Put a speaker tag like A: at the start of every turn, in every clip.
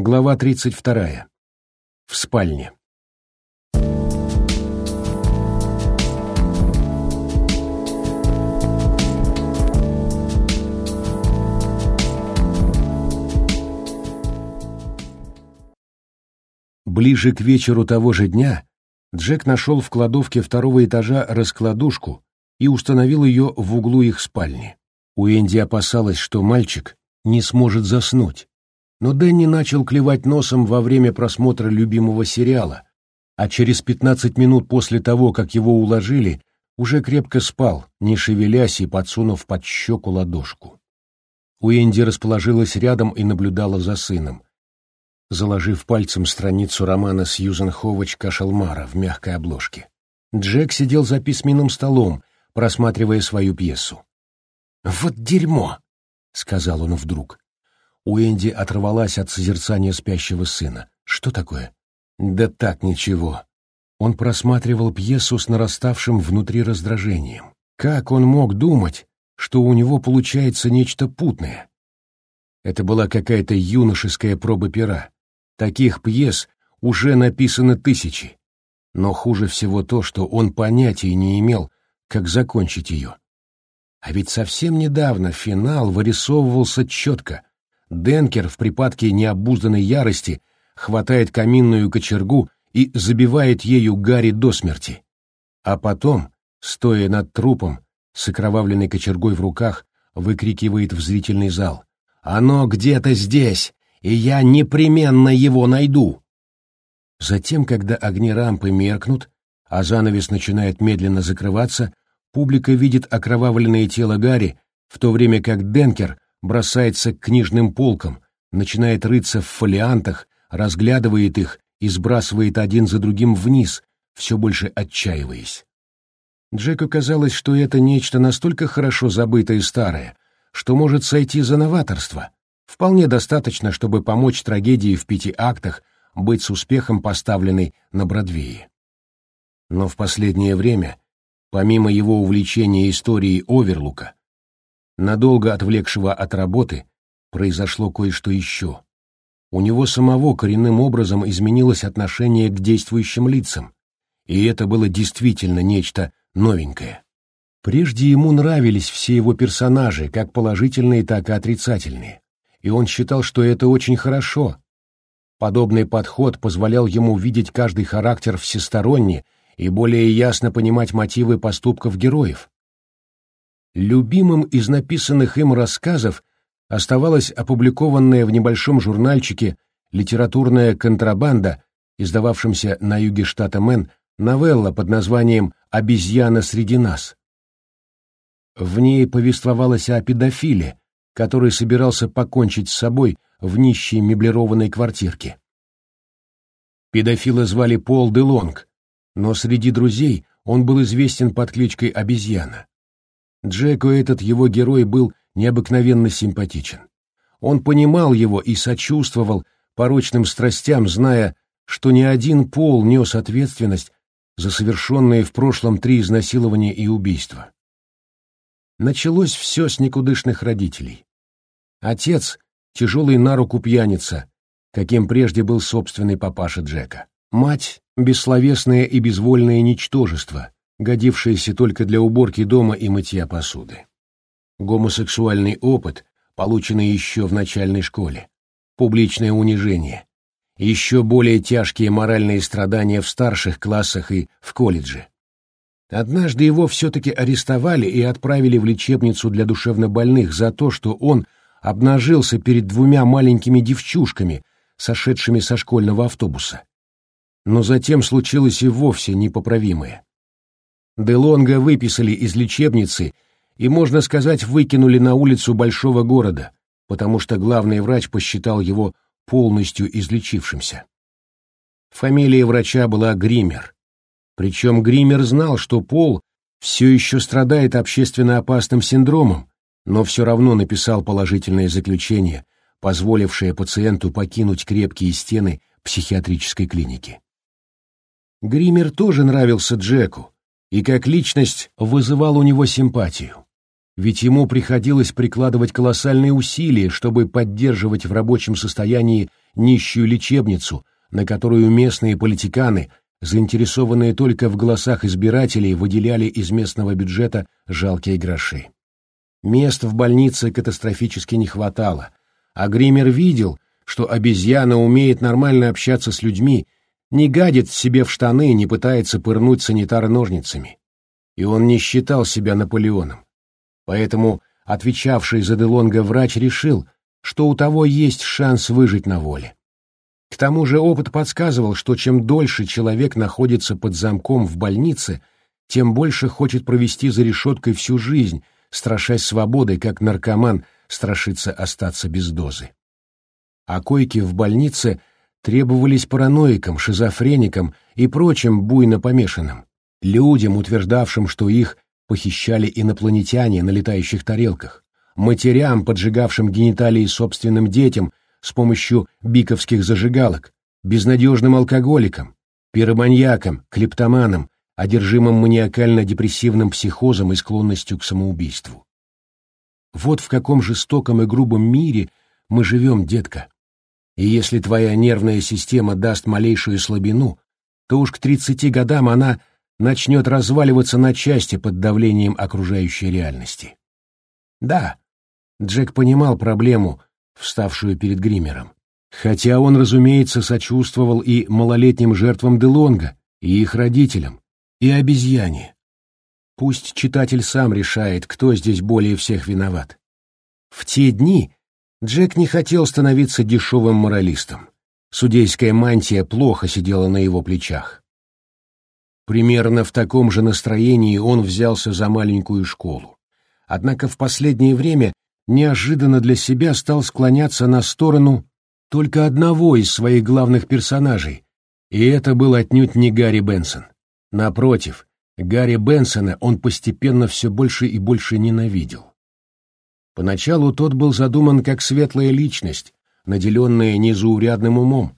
A: Глава 32. В спальне. Ближе к вечеру того же дня Джек нашел в кладовке второго этажа раскладушку и установил ее в углу их спальни. Уэнди опасалась, что мальчик не сможет заснуть, но Дэнни начал клевать носом во время просмотра любимого сериала, а через пятнадцать минут после того, как его уложили, уже крепко спал, не шевелясь и подсунув под щеку ладошку. Уэнди расположилась рядом и наблюдала за сыном, заложив пальцем страницу романа Сьюзен Ховач Кашалмара в мягкой обложке. Джек сидел за письменным столом, просматривая свою пьесу. «Вот дерьмо!» — сказал он вдруг. Уэнди оторвалась от созерцания спящего сына. «Что такое?» «Да так, ничего». Он просматривал пьесу с нараставшим внутри раздражением. Как он мог думать, что у него получается нечто путное? Это была какая-то юношеская проба пера. Таких пьес уже написано тысячи. Но хуже всего то, что он понятия не имел, как закончить ее. А ведь совсем недавно финал вырисовывался четко, Денкер в припадке необузданной ярости хватает каминную кочергу и забивает ею Гарри до смерти. А потом, стоя над трупом, с окровавленной кочергой в руках, выкрикивает в зрительный зал. «Оно где-то здесь, и я непременно его найду!» Затем, когда огни рампы меркнут, а занавес начинает медленно закрываться, публика видит окровавленное тело Гарри, в то время как Денкер бросается к книжным полкам, начинает рыться в фолиантах, разглядывает их и сбрасывает один за другим вниз, все больше отчаиваясь. Джеку казалось, что это нечто настолько хорошо забытое и старое, что может сойти за новаторство. Вполне достаточно, чтобы помочь трагедии в пяти актах быть с успехом поставленной на Бродвее. Но в последнее время, помимо его увлечения историей Оверлука, надолго отвлекшего от работы, произошло кое-что еще. У него самого коренным образом изменилось отношение к действующим лицам, и это было действительно нечто новенькое. Прежде ему нравились все его персонажи, как положительные, так и отрицательные, и он считал, что это очень хорошо. Подобный подход позволял ему видеть каждый характер всесторонне и более ясно понимать мотивы поступков героев. Любимым из написанных им рассказов оставалась опубликованная в небольшом журнальчике «Литературная контрабанда», издававшемся на юге штата Мэн, новелла под названием «Обезьяна среди нас». В ней повествовалось о педофиле, который собирался покончить с собой в нищей меблированной квартирке. Педофила звали Пол Делонг, но среди друзей он был известен под кличкой «Обезьяна». Джеку этот его герой был необыкновенно симпатичен. Он понимал его и сочувствовал порочным страстям, зная, что ни один пол нес ответственность за совершенные в прошлом три изнасилования и убийства. Началось все с никудышных родителей. Отец — тяжелый на руку пьяница, каким прежде был собственный папаша Джека. Мать — бессловесное и безвольное ничтожество, годившиеся только для уборки дома и мытья посуды. Гомосексуальный опыт, полученный еще в начальной школе, публичное унижение, еще более тяжкие моральные страдания в старших классах и в колледже. Однажды его все-таки арестовали и отправили в лечебницу для душевнобольных за то, что он обнажился перед двумя маленькими девчушками, сошедшими со школьного автобуса. Но затем случилось и вовсе непоправимое. Делонга выписали из лечебницы и, можно сказать, выкинули на улицу большого города, потому что главный врач посчитал его полностью излечившимся. Фамилия врача была Гример. Причем Гример знал, что Пол все еще страдает общественно опасным синдромом, но все равно написал положительное заключение, позволившее пациенту покинуть крепкие стены психиатрической клиники. Гример тоже нравился Джеку, и как личность вызывал у него симпатию. Ведь ему приходилось прикладывать колоссальные усилия, чтобы поддерживать в рабочем состоянии нищую лечебницу, на которую местные политиканы, заинтересованные только в голосах избирателей, выделяли из местного бюджета жалкие гроши. Мест в больнице катастрофически не хватало, а Гример видел, что обезьяна умеет нормально общаться с людьми, не гадит себе в штаны, не пытается пырнуть санитара ножницами. И он не считал себя Наполеоном. Поэтому отвечавший за Делонга врач решил, что у того есть шанс выжить на воле. К тому же опыт подсказывал, что чем дольше человек находится под замком в больнице, тем больше хочет провести за решеткой всю жизнь, страшась свободы, как наркоман страшится остаться без дозы. А койки в больнице требовались параноикам, шизофреникам и прочим буйно помешанным, людям, утверждавшим, что их похищали инопланетяне на летающих тарелках, матерям, поджигавшим гениталии собственным детям с помощью биковских зажигалок, безнадежным алкоголикам, пироманьякам, клептоманам, одержимым маниакально-депрессивным психозом и склонностью к самоубийству. Вот в каком жестоком и грубом мире мы живем, детка. И если твоя нервная система даст малейшую слабину, то уж к тридцати годам она начнет разваливаться на части под давлением окружающей реальности. Да, Джек понимал проблему, вставшую перед Гримером. Хотя он, разумеется, сочувствовал и малолетним жертвам Делонга, и их родителям, и обезьяне. Пусть читатель сам решает, кто здесь более всех виноват. В те дни Джек не хотел становиться дешевым моралистом. Судейская мантия плохо сидела на его плечах. Примерно в таком же настроении он взялся за маленькую школу. Однако в последнее время неожиданно для себя стал склоняться на сторону только одного из своих главных персонажей, и это был отнюдь не Гарри Бенсон. Напротив, Гарри Бенсона он постепенно все больше и больше ненавидел. Поначалу тот был задуман как светлая личность, наделенная незаурядным умом,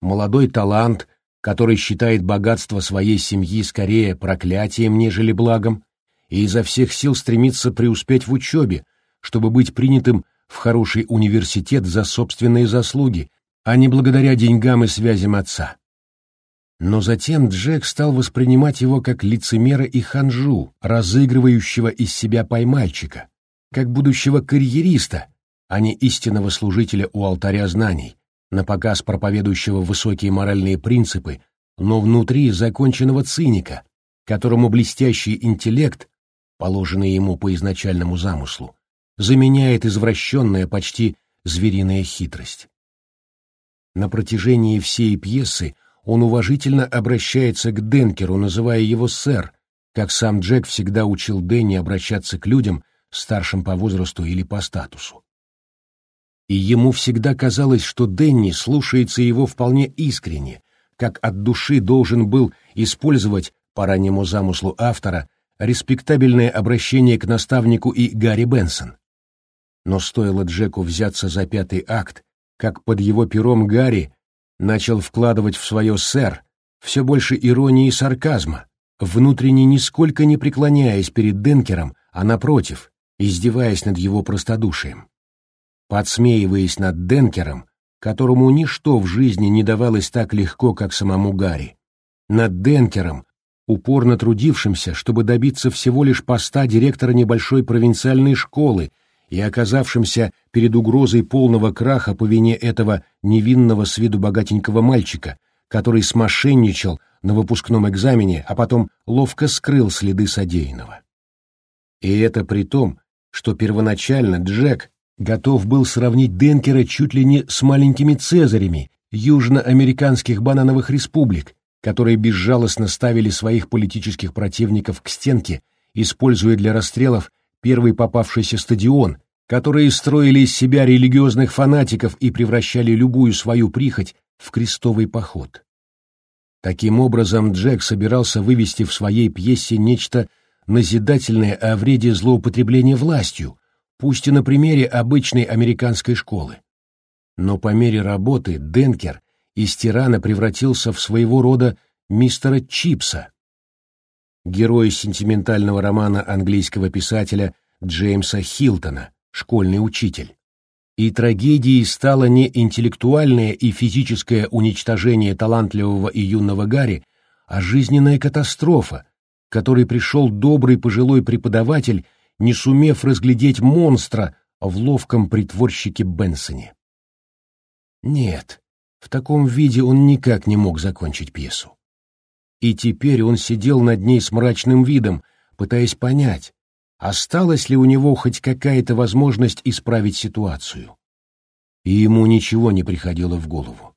A: молодой талант, который считает богатство своей семьи скорее проклятием, нежели благом, и изо всех сил стремится преуспеть в учебе, чтобы быть принятым в хороший университет за собственные заслуги, а не благодаря деньгам и связям отца. Но затем Джек стал воспринимать его как лицемера и ханжу, разыгрывающего из себя поймальчика, как будущего карьериста, а не истинного служителя у алтаря знаний, на показ проповедующего высокие моральные принципы, но внутри законченного циника, которому блестящий интеллект, положенный ему по изначальному замыслу, заменяет извращенная, почти звериная хитрость. На протяжении всей пьесы он уважительно обращается к Денкеру, называя его «сэр», как сам Джек всегда учил Дэнни обращаться к людям, старшим по возрасту или по статусу. И ему всегда казалось, что Дэнни слушается его вполне искренне, как от души должен был использовать, по раннему замыслу автора, респектабельное обращение к наставнику и Гарри Бенсон. Но стоило Джеку взяться за пятый акт, как под его пером Гарри начал вкладывать в свое «сэр» все больше иронии и сарказма, внутренне нисколько не преклоняясь перед Денкером, а напротив, издеваясь над его простодушием. Подсмеиваясь над Денкером, которому ничто в жизни не давалось так легко, как самому Гарри. Над Денкером, упорно трудившимся, чтобы добиться всего лишь поста директора небольшой провинциальной школы и оказавшимся перед угрозой полного краха по вине этого невинного с виду богатенького мальчика, который смошенничал на выпускном экзамене, а потом ловко скрыл следы содеянного. И это при том, что первоначально Джек готов был сравнить Денкера чуть ли не с маленькими цезарями южноамериканских банановых республик, которые безжалостно ставили своих политических противников к стенке, используя для расстрелов первый попавшийся стадион, которые строили из себя религиозных фанатиков и превращали любую свою прихоть в крестовый поход. Таким образом, Джек собирался вывести в своей пьесе нечто назидательное о вреде злоупотребления властью, пусть и на примере обычной американской школы. Но по мере работы Денкер из тирана превратился в своего рода мистера Чипса, герой сентиментального романа английского писателя Джеймса Хилтона «Школьный учитель». И трагедией стало не интеллектуальное и физическое уничтожение талантливого и юного Гарри, а жизненная катастрофа, к которой пришел добрый пожилой преподаватель, не сумев разглядеть монстра в ловком притворщике Бенсоне. Нет, в таком виде он никак не мог закончить пьесу. И теперь он сидел над ней с мрачным видом, пытаясь понять, осталась ли у него хоть какая-то возможность исправить ситуацию. И ему ничего не приходило в голову.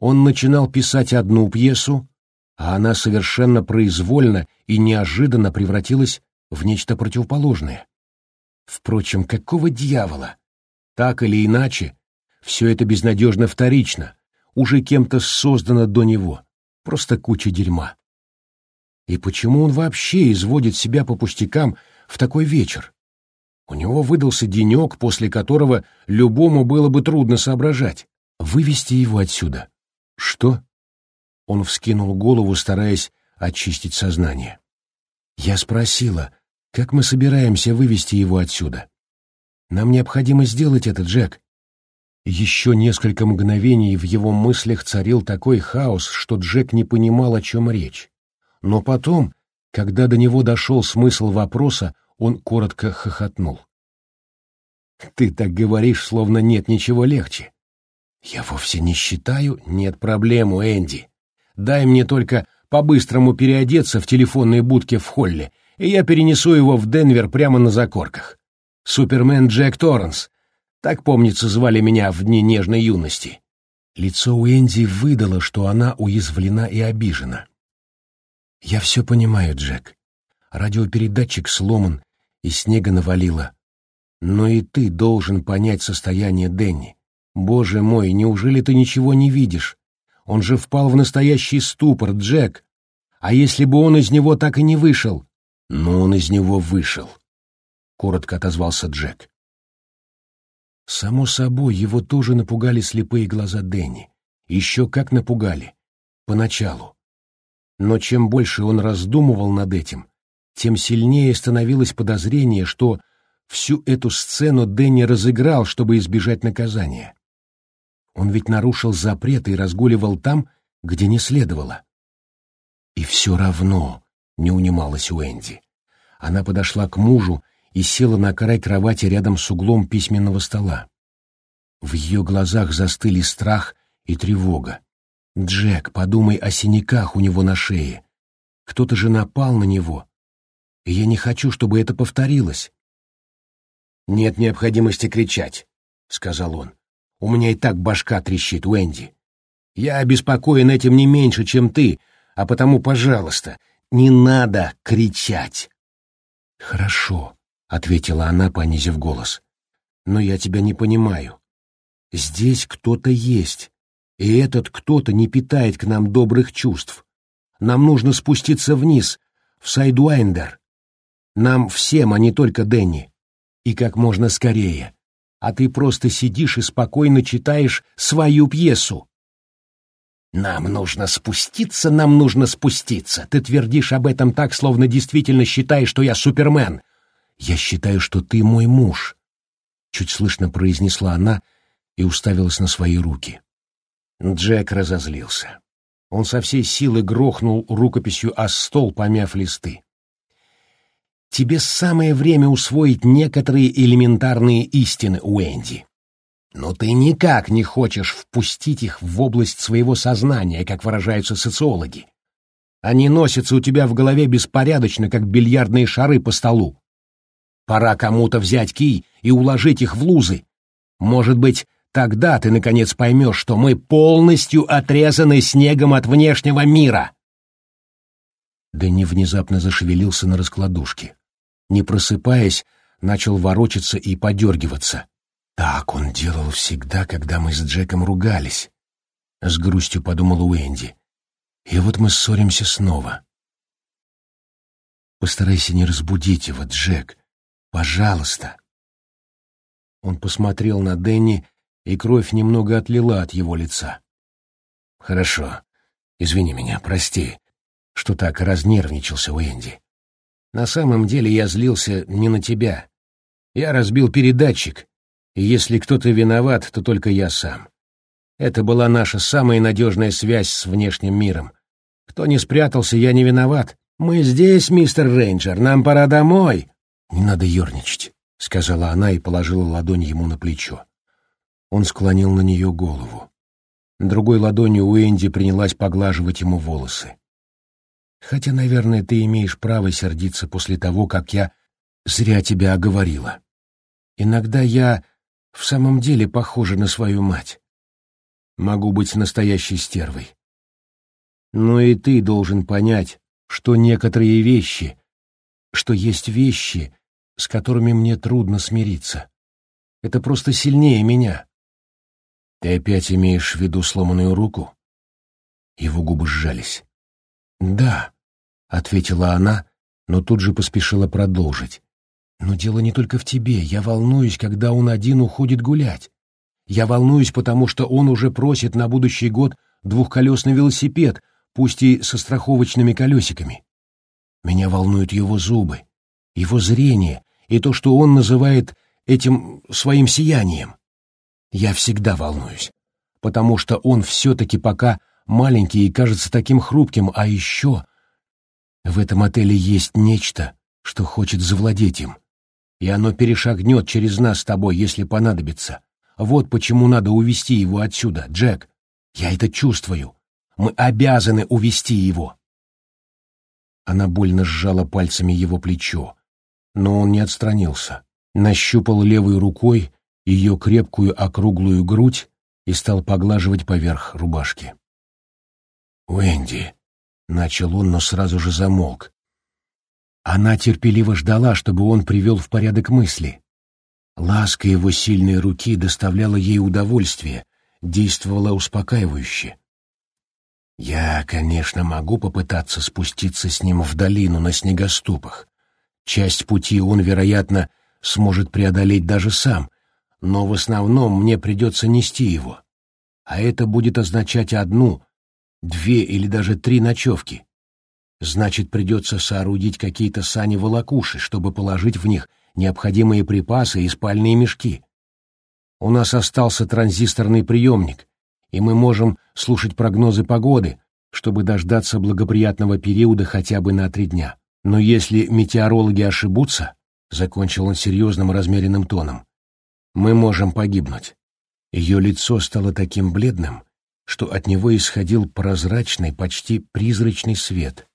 A: Он начинал писать одну пьесу, а она совершенно произвольно и неожиданно превратилась в нечто противоположное. Впрочем, какого дьявола? Так или иначе, все это безнадежно вторично, уже кем-то создано до него, просто куча дерьма. И почему он вообще изводит себя по пустякам в такой вечер? У него выдался денек, после которого любому было бы трудно соображать. Вывести его отсюда. Что? Он вскинул голову, стараясь очистить сознание. Я спросила, как мы собираемся вывести его отсюда? Нам необходимо сделать это, Джек. Еще несколько мгновений в его мыслях царил такой хаос, что Джек не понимал, о чем речь. Но потом, когда до него дошел смысл вопроса, он коротко хохотнул. «Ты так говоришь, словно нет ничего легче». «Я вовсе не считаю, нет проблем у Энди. Дай мне только по-быстрому переодеться в телефонной будке в холле, и я перенесу его в Денвер прямо на закорках. Супермен Джек Торренс. Так, помнится, звали меня в дни нежной юности». Лицо у Энди выдало, что она уязвлена и обижена. «Я все понимаю, Джек. Радиопередатчик сломан, и снега навалило. Но и ты должен понять состояние Дэнни. Боже мой, неужели ты ничего не видишь? Он же впал в настоящий ступор, Джек. А если бы он из него так и не вышел? Но он из него вышел, — коротко отозвался Джек. Само собой, его тоже напугали слепые глаза Дэнни. Еще как напугали. Поначалу. Но чем больше он раздумывал над этим, тем сильнее становилось подозрение, что всю эту сцену Дэнни разыграл, чтобы избежать наказания. Он ведь нарушил запрет и разгуливал там, где не следовало. И все равно не унималась Уэнди. Она подошла к мужу и села на край кровати рядом с углом письменного стола. В ее глазах застыли страх и тревога. Джек, подумай о синяках у него на шее. Кто-то же напал на него. И я не хочу, чтобы это повторилось. «Нет необходимости кричать», — сказал он. «У меня и так башка трещит, Уэнди. Я обеспокоен этим не меньше, чем ты, а потому, пожалуйста, не надо кричать». «Хорошо», — ответила она, понизив голос. «Но я тебя не понимаю. Здесь кто-то есть, и этот кто-то не питает к нам добрых чувств. Нам нужно спуститься вниз, в Сайдуэндер. Нам всем, а не только Дэнни. И как можно скорее. А ты просто сидишь и спокойно читаешь свою пьесу. «Нам нужно спуститься, нам нужно спуститься. Ты твердишь об этом так, словно действительно считаешь, что я Супермен. Я считаю, что ты мой муж», — чуть слышно произнесла она и уставилась на свои руки. Джек разозлился. Он со всей силы грохнул рукописью о стол, помяв листы. «Тебе самое время усвоить некоторые элементарные истины, Уэнди. Но ты никак не хочешь впустить их в область своего сознания, как выражаются социологи. Они носятся у тебя в голове беспорядочно, как бильярдные шары по столу. Пора кому-то взять кий и уложить их в лузы. Может быть, Тогда ты, наконец, поймешь, что мы полностью отрезаны снегом от внешнего мира. Дэнни внезапно зашевелился на раскладушке. Не просыпаясь, начал ворочаться и подергиваться. Так он делал всегда, когда мы с Джеком ругались. С грустью подумал Уэнди. И вот мы ссоримся снова. Постарайся не разбудить его, Джек. Пожалуйста. Он посмотрел на Дэнни и кровь немного отлила от его лица. «Хорошо. Извини меня, прости, что так разнервничался Уэнди. На самом деле я злился не на тебя. Я разбил передатчик, И если кто-то виноват, то только я сам. Это была наша самая надежная связь с внешним миром. Кто не спрятался, я не виноват. Мы здесь, мистер Рейнджер, нам пора домой. Не надо ерничать, — сказала она и положила ладонь ему на плечо. Он склонил на нее голову. Другой ладонью Уэнди принялась поглаживать ему волосы. Хотя, наверное, ты имеешь право сердиться после того, как я зря тебя оговорила. Иногда я в самом деле похожа на свою мать. Могу быть настоящей стервой. Но и ты должен понять, что некоторые вещи, что есть вещи, с которыми мне трудно смириться. Это просто сильнее меня. Ты опять имеешь в виду сломанную руку? Его губы сжались. Да, ответила она, но тут же поспешила продолжить. Но дело не только в тебе. Я волнуюсь, когда он один уходит гулять. Я волнуюсь, потому что он уже просит на будущий год двухколесный велосипед, пусть и со страховочными колесиками. Меня волнуют его зубы, его зрение и то, что он называет этим своим сиянием. Я всегда волнуюсь, потому что он все-таки пока маленький и кажется таким хрупким, а еще в этом отеле есть нечто, что хочет завладеть им и оно перешагнет через нас с тобой, если понадобится. Вот почему надо увести его отсюда, Джек. Я это чувствую. Мы обязаны увести его. Она больно сжала пальцами его плечо, но он не отстранился. Нащупал левой рукой ее крепкую округлую грудь и стал поглаживать поверх рубашки. «Уэнди», — начал он, но сразу же замолк, она терпеливо ждала, чтобы он привел в порядок мысли. Ласка его сильной руки доставляла ей удовольствие, действовала успокаивающе. Я, конечно, могу попытаться спуститься с ним в долину на снегоступах. Часть пути он, вероятно, сможет преодолеть даже сам, но в основном мне придется нести его. А это будет означать одну, две или даже три ночевки. Значит, придется соорудить какие-то сани-волокуши, чтобы положить в них необходимые припасы и спальные мешки. У нас остался транзисторный приемник, и мы можем слушать прогнозы погоды, чтобы дождаться благоприятного периода хотя бы на три дня. Но если метеорологи ошибутся, — закончил он серьезным размеренным тоном, — мы можем погибнуть. Ее лицо стало таким бледным, что от него исходил прозрачный, почти призрачный свет.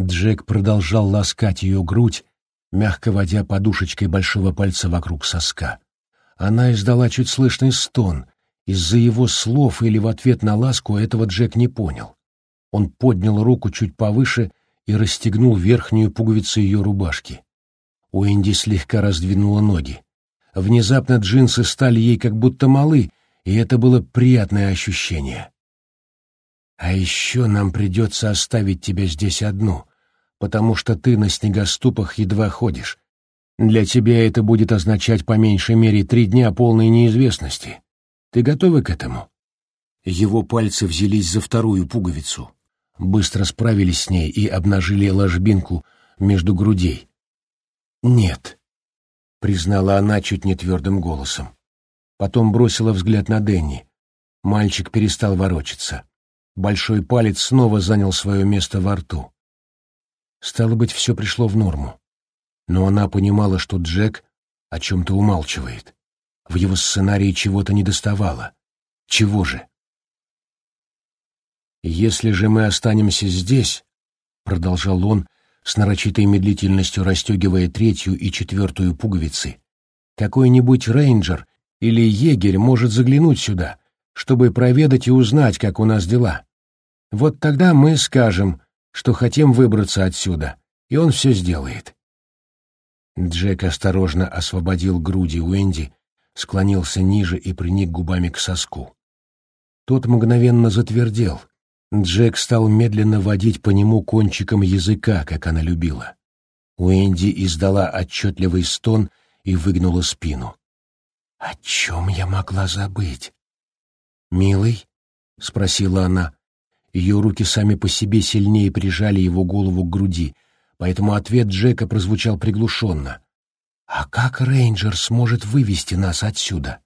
A: Джек продолжал ласкать ее грудь, мягко водя подушечкой большого пальца вокруг соска. Она издала чуть слышный стон. Из-за его слов или в ответ на ласку этого Джек не понял. Он поднял руку чуть повыше и расстегнул верхнюю пуговицу ее рубашки. Уэнди слегка раздвинула ноги. Внезапно джинсы стали ей как будто малы, и это было приятное ощущение. А еще нам придется оставить тебя здесь одну, потому что ты на снегоступах едва ходишь. Для тебя это будет означать по меньшей мере три дня полной неизвестности. Ты готова к этому?» Его пальцы взялись за вторую пуговицу, быстро справились с ней и обнажили ложбинку между грудей. «Нет», — признала она чуть не твердым голосом. Потом бросила взгляд на Дэнни. Мальчик перестал ворочаться. Большой палец снова занял свое место во рту. Стало быть, все пришло в норму. Но она понимала, что Джек о чем-то умалчивает. В его сценарии чего-то недоставало. Чего же? «Если же мы останемся здесь», — продолжал он, с нарочитой медлительностью расстегивая третью и четвертую пуговицы, «какой-нибудь рейнджер или егерь может заглянуть сюда, чтобы проведать и узнать, как у нас дела. Вот тогда мы скажем, что хотим выбраться отсюда, и он все сделает. Джек осторожно освободил груди Уэнди, склонился ниже и приник губами к соску. Тот мгновенно затвердел. Джек стал медленно водить по нему кончиком языка, как она любила. Уэнди издала отчетливый стон и выгнула спину. «О чем я могла забыть?» «Милый?» — спросила она. Ее руки сами по себе сильнее прижали его голову к груди, поэтому ответ Джека прозвучал приглушенно. «А как рейнджер сможет вывести нас отсюда?»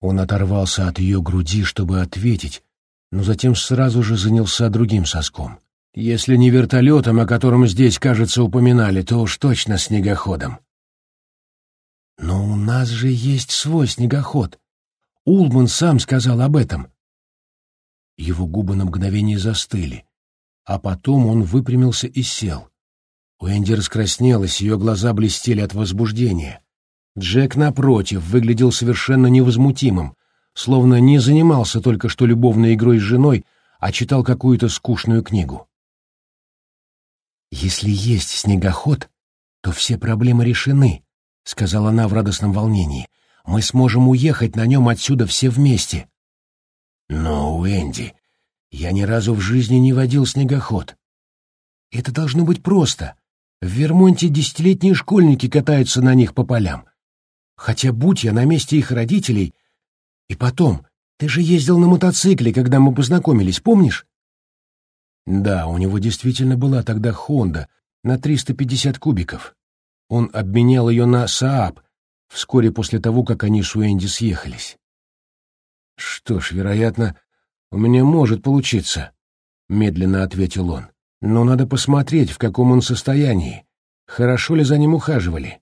A: Он оторвался от ее груди, чтобы ответить, но затем сразу же занялся другим соском. «Если не вертолетом, о котором здесь, кажется, упоминали, то уж точно снегоходом». «Но у нас же есть свой снегоход. Улман сам сказал об этом». Его губы на мгновение застыли, а потом он выпрямился и сел. Уэнди раскраснелась, ее глаза блестели от возбуждения. Джек, напротив, выглядел совершенно невозмутимым, словно не занимался только что любовной игрой с женой, а читал какую-то скучную книгу. «Если есть снегоход, то все проблемы решены», — сказала она в радостном волнении. «Мы сможем уехать на нем отсюда все вместе». «Но, Уэнди, я ни разу в жизни не водил снегоход». «Это должно быть просто. В Вермонте десятилетние школьники катаются на них по полям. Хотя, будь я на месте их родителей... И потом, ты же ездил на мотоцикле, когда мы познакомились, помнишь? Да, у него действительно была тогда Хонда на 350 кубиков. Он обменял ее на Сааб вскоре после того, как они с Уэнди съехались. «Что ж, вероятно, у меня может получиться», — медленно ответил он. «Но надо посмотреть, в каком он состоянии. Хорошо ли за ним ухаживали?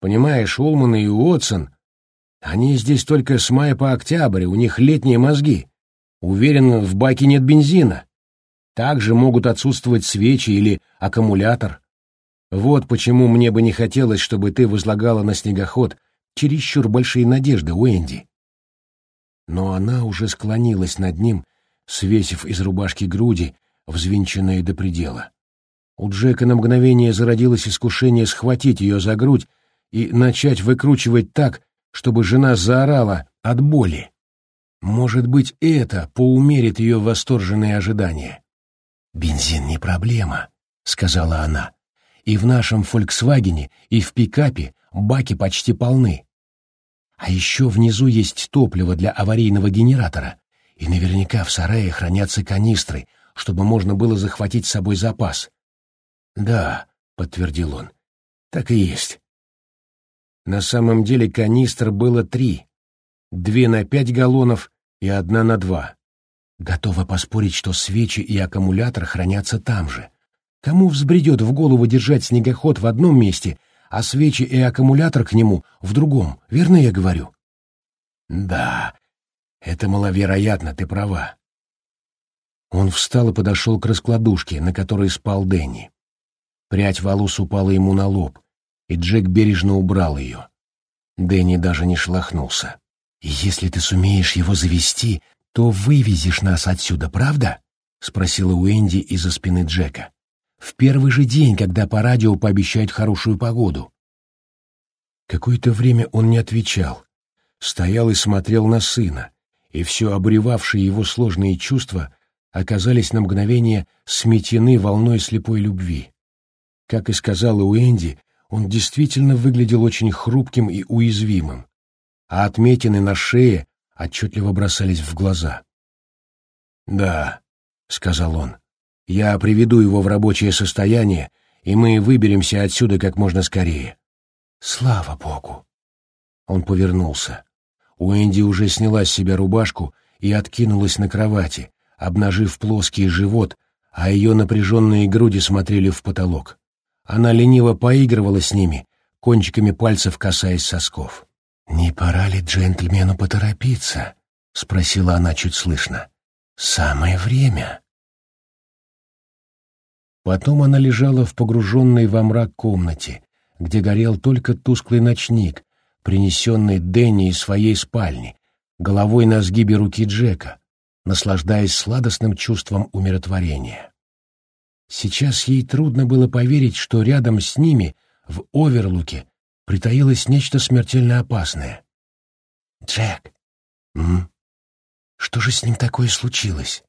A: Понимаешь, Улман и Уотсон, они здесь только с мая по октябрь, у них летние мозги. Уверен, в баке нет бензина. Также могут отсутствовать свечи или аккумулятор. Вот почему мне бы не хотелось, чтобы ты возлагала на снегоход чересчур большие надежды, Уэнди. Но она уже склонилась над ним, свесив из рубашки груди, взвинченные до предела. У Джека на мгновение зародилось искушение схватить ее за грудь и начать выкручивать так, чтобы жена заорала от боли. Может быть, это поумерит ее восторженные ожидания. «Бензин не проблема», — сказала она. «И в нашем «Фольксвагене», и в пикапе баки почти полны. А еще внизу есть топливо для аварийного генератора, и наверняка в сарае хранятся канистры, чтобы можно было захватить с собой запас». «Да», — подтвердил он, — «так и есть. На самом деле канистр было три. Две на пять галлонов и одна на два. Готова поспорить, что свечи и аккумулятор хранятся там же. Кому взбредет в голову держать снегоход в одном месте, а свечи и аккумулятор к нему в другом, верно я говорю? Да, это маловероятно, ты права. Он встал и подошел к раскладушке, на которой спал Дэнни. Прядь волос упала ему на лоб, и Джек бережно убрал ее. Дэнни даже не шлахнулся. «Если ты сумеешь его завести, то вывезешь нас отсюда, правда?» — спросила Уэнди из-за спины Джека. «В первый же день, когда по радио пообещают хорошую погоду». Какое-то время он не отвечал, стоял и смотрел на сына, и все обревавшие его сложные чувства оказались на мгновение сметены волной слепой любви. Как и сказала Уэнди, он действительно выглядел очень хрупким и уязвимым, а отметины на шее отчетливо бросались в глаза. «Да», — сказал он, — «я приведу его в рабочее состояние, и мы выберемся отсюда как можно скорее». «Слава Богу!» Он повернулся. Уэнди уже сняла с себя рубашку и откинулась на кровати, обнажив плоский живот, а ее напряженные груди смотрели в потолок. Она лениво поигрывала с ними, кончиками пальцев касаясь сосков. «Не пора ли джентльмену поторопиться?» — спросила она чуть слышно. «Самое время». Потом она лежала в погруженной во мрак комнате, где горел только тусклый ночник, принесенный Дэнни из своей спальни, головой на сгибе руки Джека, наслаждаясь сладостным чувством умиротворения. Сейчас ей трудно было поверить, что рядом с ними, в Оверлуке, притаилось нечто смертельно опасное. «Джек!» «М? Что же с ним такое случилось?»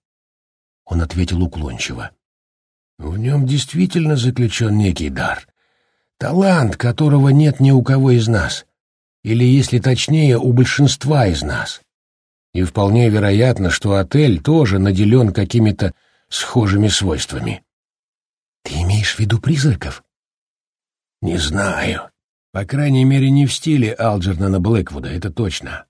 A: Он ответил уклончиво. «В нем действительно заключен некий дар. Талант, которого нет ни у кого из нас. Или, если точнее, у большинства из нас. И вполне вероятно, что отель тоже наделен какими-то схожими свойствами. Ты имеешь в виду призраков? Не знаю. По крайней мере, не в стиле Алджернона Блэквуда, это точно.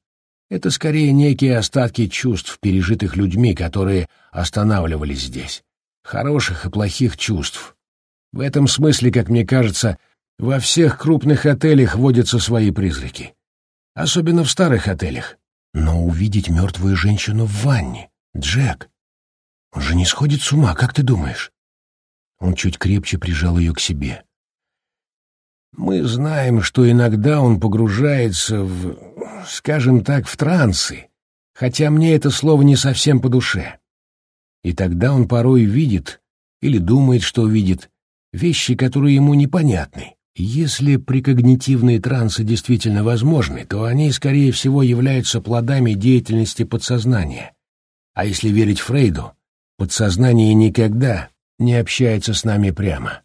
A: Это скорее некие остатки чувств, пережитых людьми, которые останавливались здесь. Хороших и плохих чувств. В этом смысле, как мне кажется, во всех крупных отелях водятся свои призраки. Особенно в старых отелях. Но увидеть мертвую женщину в ванне, Джек, он же не сходит с ума, как ты думаешь? Он чуть крепче прижал ее к себе. Мы знаем, что иногда он погружается в, скажем так, в трансы, хотя мне это слово не совсем по душе. И тогда он порой видит, или думает, что видит, вещи, которые ему непонятны. Если прикогнитивные трансы действительно возможны, то они, скорее всего, являются плодами деятельности подсознания. А если верить Фрейду, подсознание никогда не общается с нами прямо,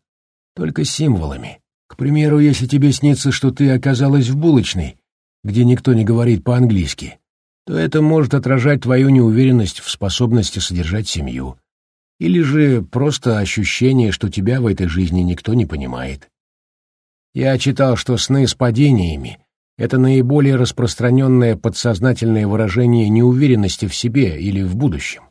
A: только символами. К примеру, если тебе снится, что ты оказалась в булочной, где никто не говорит по-английски, то это может отражать твою неуверенность в способности содержать семью. Или же просто ощущение, что тебя в этой жизни никто не понимает. Я читал, что сны с падениями — это наиболее распространенное подсознательное выражение неуверенности в себе или в будущем.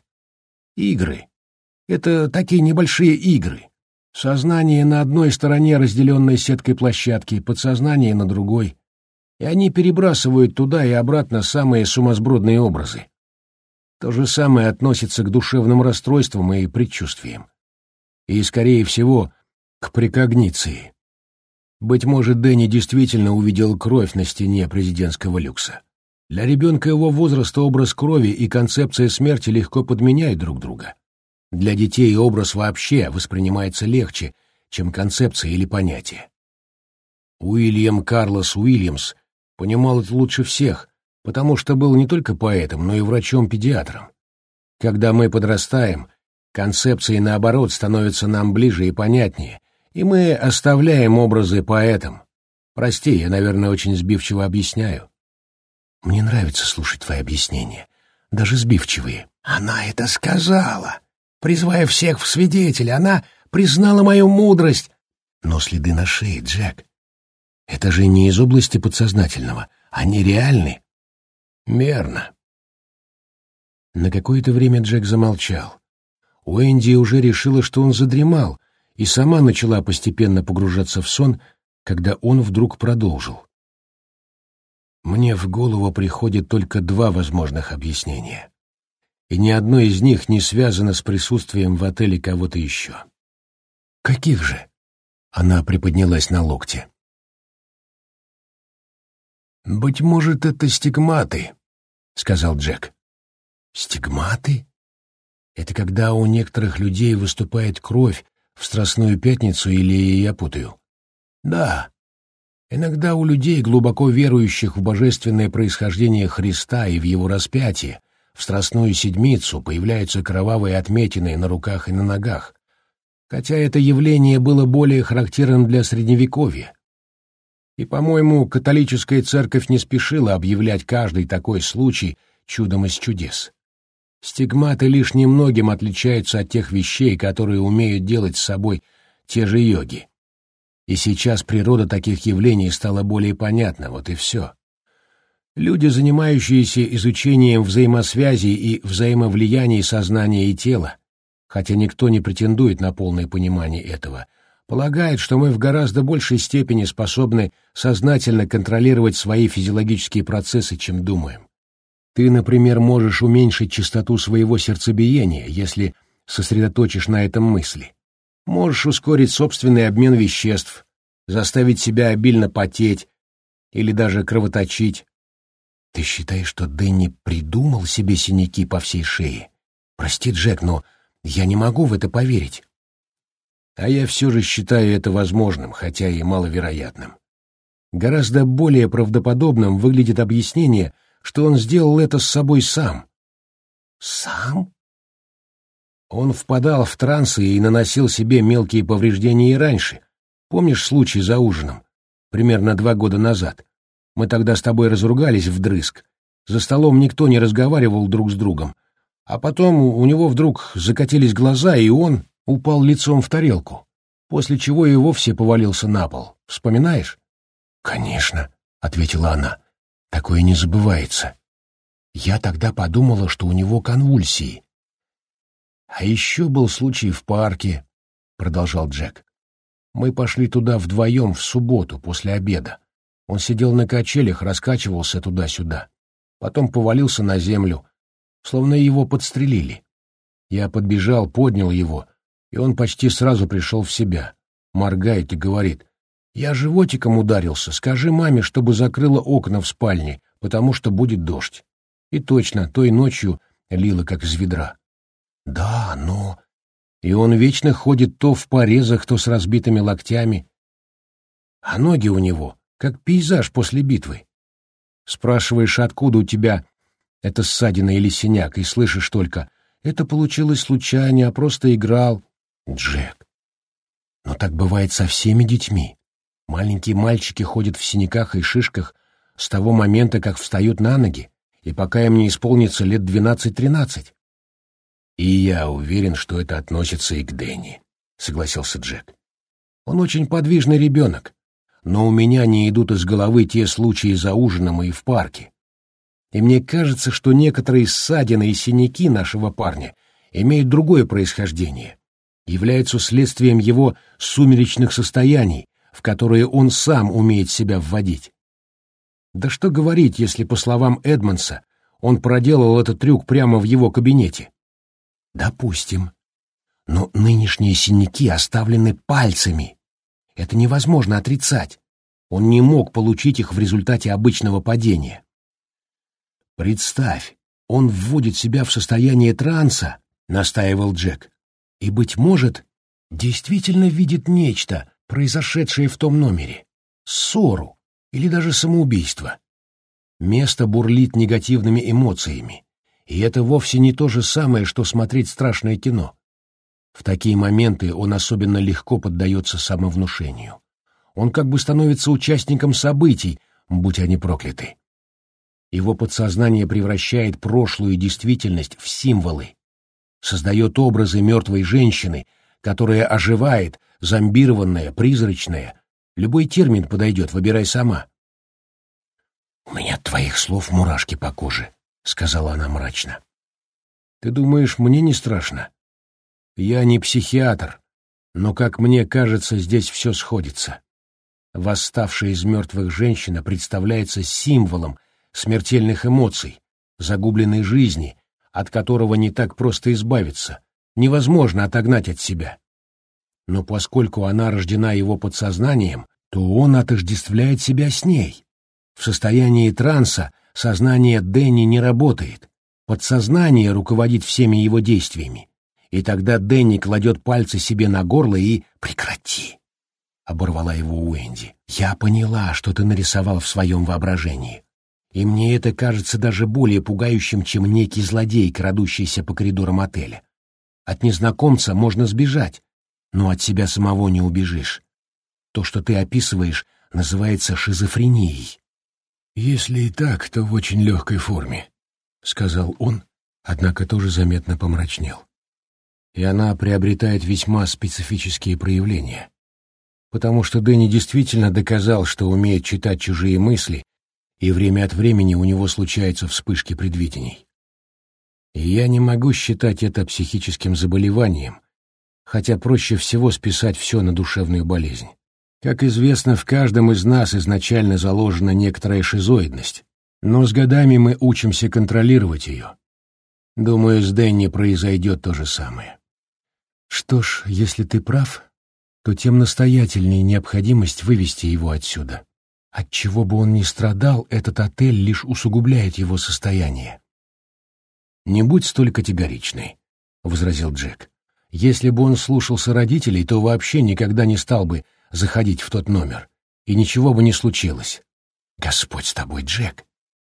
A: Игры — это такие небольшие игры, Сознание на одной стороне, разделенной сеткой площадки, подсознание на другой. И они перебрасывают туда и обратно самые сумасбродные образы. То же самое относится к душевным расстройствам и предчувствиям. И, скорее всего, к прекогниции. Быть может, Дэнни действительно увидел кровь на стене президентского люкса. Для ребенка его возраста образ крови и концепция смерти легко подменяют друг друга. Для детей образ вообще воспринимается легче, чем концепция или понятие. Уильям Карлос Уильямс понимал это лучше всех, потому что был не только поэтом, но и врачом-педиатром. Когда мы подрастаем, концепции, наоборот, становятся нам ближе и понятнее, и мы оставляем образы поэтам. Прости, я, наверное, очень сбивчиво объясняю. Мне нравится слушать твои объяснения, даже сбивчивые. Она это сказала, призывая всех в свидетели. Она признала мою мудрость. Но следы на шее, Джек, это же не из области подсознательного. Они реальны. Мерно. На какое-то время Джек замолчал. Уэнди уже решила, что он задремал, и сама начала постепенно погружаться в сон, когда он вдруг продолжил. Мне в голову приходит только два возможных объяснения и ни одно из них не связано с присутствием в отеле кого-то еще. «Каких же?» — она приподнялась на локте. «Быть может, это стигматы», — сказал Джек. «Стигматы? Это когда у некоторых людей выступает кровь в Страстную Пятницу или я путаю?» «Да. Иногда у людей, глубоко верующих в божественное происхождение Христа и в его распятие, в Страстную Седмицу появляются кровавые отметины на руках и на ногах, хотя это явление было более характерным для Средневековья. И, по-моему, католическая церковь не спешила объявлять каждый такой случай чудом из чудес. Стигматы лишь немногим отличаются от тех вещей, которые умеют делать с собой те же йоги. И сейчас природа таких явлений стала более понятна, вот и все. Люди, занимающиеся изучением взаимосвязи и взаимовлияний сознания и тела, хотя никто не претендует на полное понимание этого, полагают, что мы в гораздо большей степени способны сознательно контролировать свои физиологические процессы, чем думаем. Ты, например, можешь уменьшить частоту своего сердцебиения, если сосредоточишь на этом мысли. Можешь ускорить собственный обмен веществ, заставить себя обильно потеть или даже кровоточить, ты считаешь, что Дэнни придумал себе синяки по всей шее? Прости, Джек, но я не могу в это поверить. А я все же считаю это возможным, хотя и маловероятным. Гораздо более правдоподобным выглядит объяснение, что он сделал это с собой сам. Сам? Он впадал в трансы и наносил себе мелкие повреждения и раньше. Помнишь случай за ужином? Примерно два года назад. Мы тогда с тобой разругались вдрызг. За столом никто не разговаривал друг с другом. А потом у него вдруг закатились глаза, и он упал лицом в тарелку, после чего и вовсе повалился на пол. Вспоминаешь? «Конечно», — ответила она, — «такое не забывается». Я тогда подумала, что у него конвульсии. «А еще был случай в парке», — продолжал Джек. «Мы пошли туда вдвоем в субботу после обеда. Он сидел на качелях, раскачивался туда-сюда. Потом повалился на землю, словно его подстрелили. Я подбежал, поднял его, и он почти сразу пришел в себя. Моргает и говорит, «Я животиком ударился, скажи маме, чтобы закрыла окна в спальне, потому что будет дождь». И точно, той ночью лило, как из ведра. «Да, но...» И он вечно ходит то в порезах, то с разбитыми локтями. А ноги у него, как пейзаж после битвы. Спрашиваешь, откуда у тебя это ссадина или синяк, и слышишь только «это получилось случайно, а просто играл». Джек. Но так бывает со всеми детьми. Маленькие мальчики ходят в синяках и шишках с того момента, как встают на ноги, и пока им не исполнится лет двенадцать-тринадцать. И я уверен, что это относится и к Дэнни, — согласился Джек. Он очень подвижный ребенок, но у меня не идут из головы те случаи за ужином и в парке. И мне кажется, что некоторые ссадины и синяки нашего парня имеют другое происхождение, являются следствием его сумеречных состояний, в которые он сам умеет себя вводить. Да что говорить, если, по словам Эдмонса, он проделал этот трюк прямо в его кабинете? Допустим. Но нынешние синяки оставлены пальцами, это невозможно отрицать. Он не мог получить их в результате обычного падения. «Представь, он вводит себя в состояние транса», — настаивал Джек, «и, быть может, действительно видит нечто, произошедшее в том номере. Ссору или даже самоубийство. Место бурлит негативными эмоциями, и это вовсе не то же самое, что смотреть страшное кино. В такие моменты он особенно легко поддается самовнушению. Он как бы становится участником событий, будь они прокляты. Его подсознание превращает прошлую действительность в символы, создает образы мертвой женщины, которая оживает, зомбированная, призрачная. Любой термин подойдет, выбирай сама. «У меня от твоих слов мурашки по коже», — сказала она мрачно. «Ты думаешь, мне не страшно?» Я не психиатр, но, как мне кажется, здесь все сходится. Восставшая из мертвых женщина представляется символом смертельных эмоций, загубленной жизни, от которого не так просто избавиться, невозможно отогнать от себя. Но поскольку она рождена его подсознанием, то он отождествляет себя с ней. В состоянии транса сознание Дэнни не работает, подсознание руководит всеми его действиями. И тогда Дэнни кладет пальцы себе на горло и «Прекрати!» — оборвала его Уэнди. «Я поняла, что ты нарисовал в своем воображении. И мне это кажется даже более пугающим, чем некий злодей, крадущийся по коридорам отеля. От незнакомца можно сбежать, но от себя самого не убежишь. То, что ты описываешь, называется шизофренией». «Если и так, то в очень легкой форме», — сказал он, однако тоже заметно помрачнел и она приобретает весьма специфические проявления. Потому что Дэнни действительно доказал, что умеет читать чужие мысли, и время от времени у него случаются вспышки предвидений. Я не могу считать это психическим заболеванием, хотя проще всего списать все на душевную болезнь. Как известно, в каждом из нас изначально заложена некоторая шизоидность, но с годами мы учимся контролировать ее. Думаю, с Дэнни произойдет то же самое. Что ж, если ты прав, то тем настоятельнее необходимость вывести его отсюда. Отчего бы он ни страдал, этот отель лишь усугубляет его состояние. «Не будь столь категоричной», — возразил Джек. «Если бы он слушался родителей, то вообще никогда не стал бы заходить в тот номер, и ничего бы не случилось. Господь с тобой, Джек!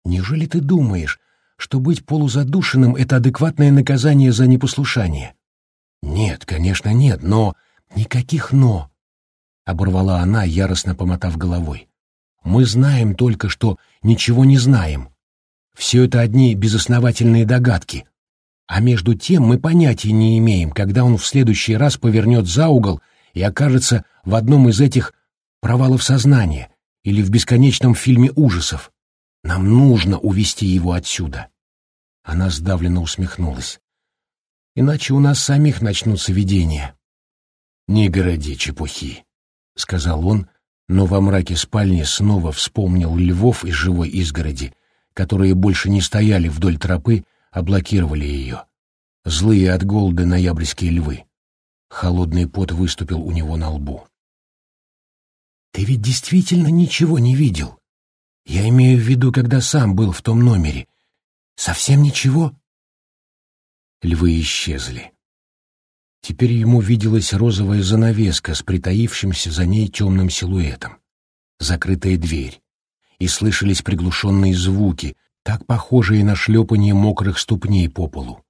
A: Неужели ты думаешь, что быть полузадушенным — это адекватное наказание за непослушание?» «Нет, конечно, нет, но...» «Никаких «но», — оборвала она, яростно помотав головой. «Мы знаем только, что ничего не знаем. Все это одни безосновательные догадки. А между тем мы понятия не имеем, когда он в следующий раз повернет за угол и окажется в одном из этих провалов сознания, или в бесконечном фильме ужасов. Нам нужно увести его отсюда. Она сдавленно усмехнулась. Иначе у нас самих начнутся видения. Не городи чепухи, сказал он, но во мраке спальни снова вспомнил львов из живой изгороди, которые больше не стояли вдоль тропы, а блокировали ее. Злые от голода ноябрьские львы. Холодный пот выступил у него на лбу. «Ты ведь действительно ничего не видел? Я имею в виду, когда сам был в том номере. Совсем ничего?» Львы исчезли. Теперь ему виделась розовая занавеска с притаившимся за ней темным силуэтом, закрытая дверь, и слышались приглушенные звуки, так похожие на шлепание мокрых ступней по полу.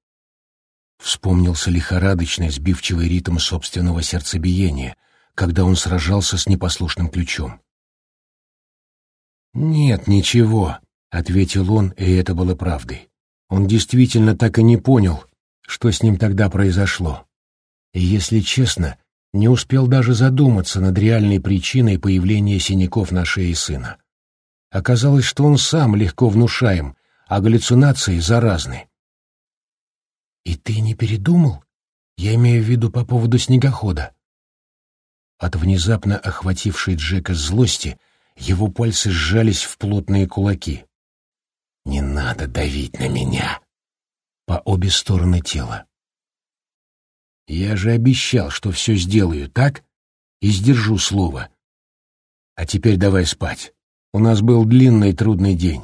A: Вспомнился лихорадочный сбивчивый ритм собственного сердцебиения, когда он сражался с непослушным ключом. «Нет, ничего», — ответил он, и это было правдой. Он действительно так и не понял, что с ним тогда произошло. И, если честно, не успел даже задуматься над реальной причиной появления синяков на шее сына. Оказалось, что он сам легко внушаем, а галлюцинации заразны. «И ты не передумал? Я имею в виду по поводу снегохода». От внезапно охватившей Джека злости его пальцы сжались в плотные кулаки. «Не надо давить на меня!» По обе стороны тела. «Я же обещал, что все сделаю, так? И сдержу слово. А теперь давай спать. У нас был длинный трудный день».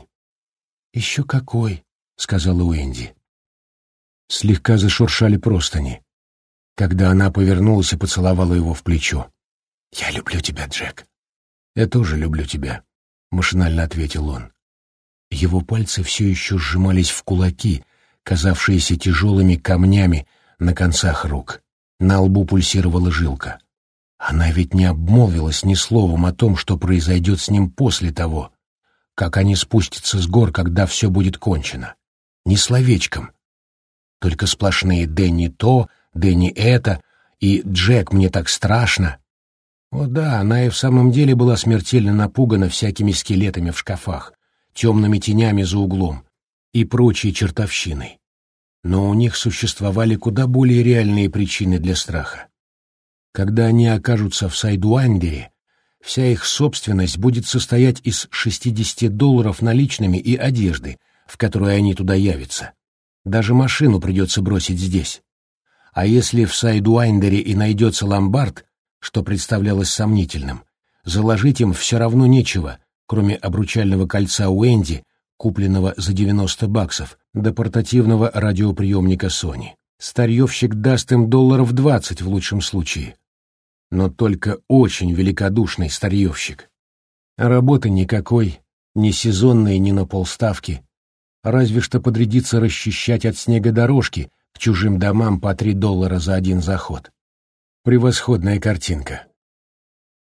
A: «Еще какой!» — сказала Уэнди. Слегка зашуршали простыни, когда она повернулась и поцеловала его в плечо. «Я люблю тебя, Джек». «Я тоже люблю тебя», — машинально ответил он. Его пальцы все еще сжимались в кулаки, казавшиеся тяжелыми камнями на концах рук. На лбу пульсировала жилка. Она ведь не обмолвилась ни словом о том, что произойдет с ним после того, как они спустятся с гор, когда все будет кончено. Ни словечком, только сплошные «Дэнни то», «Дэнни это» и «Джек, мне так страшно». О да, она и в самом деле была смертельно напугана всякими скелетами в шкафах, темными тенями за углом и прочей чертовщиной. Но у них существовали куда более реальные причины для страха. Когда они окажутся в Сайдуайндере, вся их собственность будет состоять из 60 долларов наличными и одежды, в которой они туда явятся. Даже машину придется бросить здесь. А если в Сайдуайндере и найдется ломбард, что представлялось сомнительным, заложить им все равно нечего, кроме обручального кольца Уэнди, купленного за 90 баксов, до портативного радиоприемника Sony. Старьевщик даст им долларов 20 в лучшем случае. Но только очень великодушный старьевщик. работы никакой, ни сезонной, ни на полставки, разве что подрядиться расчищать от снега дорожки к чужим домам по три доллара за один заход. Превосходная картинка.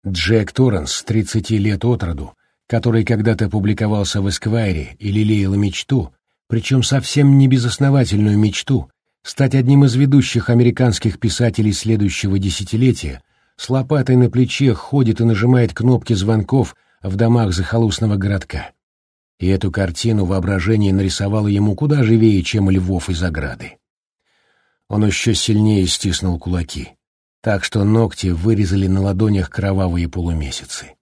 A: Джек Торренс, 30 лет от роду, который когда-то публиковался в «Эсквайре» и лелеял мечту, причем совсем не безосновательную мечту, стать одним из ведущих американских писателей следующего десятилетия, с лопатой на плече ходит и нажимает кнопки звонков в домах захолустного городка и эту картину воображение нарисовало ему куда живее, чем львов из ограды. Он еще сильнее стиснул кулаки, так что ногти вырезали на ладонях кровавые полумесяцы.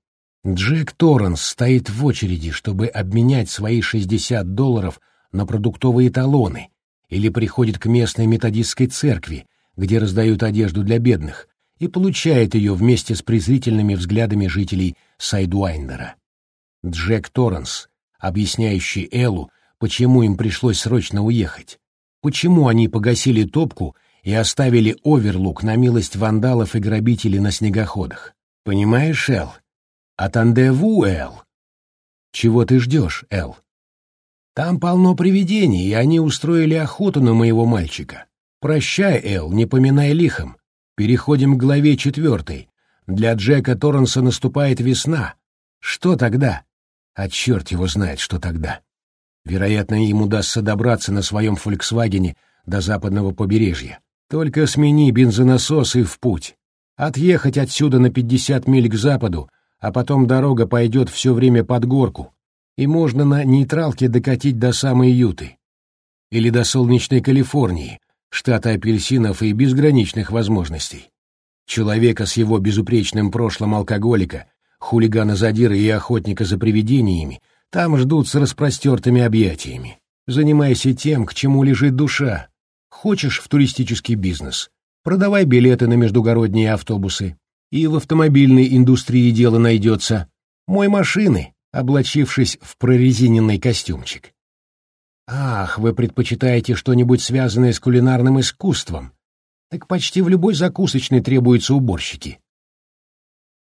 A: Джек Торренс стоит в очереди, чтобы обменять свои 60 долларов на продуктовые талоны, или приходит к местной методистской церкви, где раздают одежду для бедных, и получает ее вместе с презрительными взглядами жителей Сайдуайндера. Джек Торренс объясняющий Эллу, почему им пришлось срочно уехать, почему они погасили топку и оставили оверлук на милость вандалов и грабителей на снегоходах. Понимаешь, Эл? Атандеву, Эл. Чего ты ждешь, Эл? Там полно привидений, и они устроили охоту на моего мальчика. Прощай, Эл, не поминай лихом. Переходим к главе четвертой. Для Джека Торренса наступает весна. Что тогда? А черт его знает, что тогда. Вероятно, им удастся добраться на своем «Фольксвагене» до западного побережья. Только смени бензонасос и в путь. Отъехать отсюда на 50 миль к западу, а потом дорога пойдет все время под горку, и можно на нейтралке докатить до самой Юты. Или до солнечной Калифорнии, штата апельсинов и безграничных возможностей. Человека с его безупречным прошлым алкоголика, хулигана-задира и охотника за привидениями там ждут с распростертыми объятиями. Занимайся тем, к чему лежит душа. Хочешь в туристический бизнес? Продавай билеты на междугородние автобусы. И в автомобильной индустрии дело найдется. Мой машины, облачившись в прорезиненный костюмчик. Ах, вы предпочитаете что-нибудь связанное с кулинарным искусством? Так почти в любой закусочной требуются уборщики.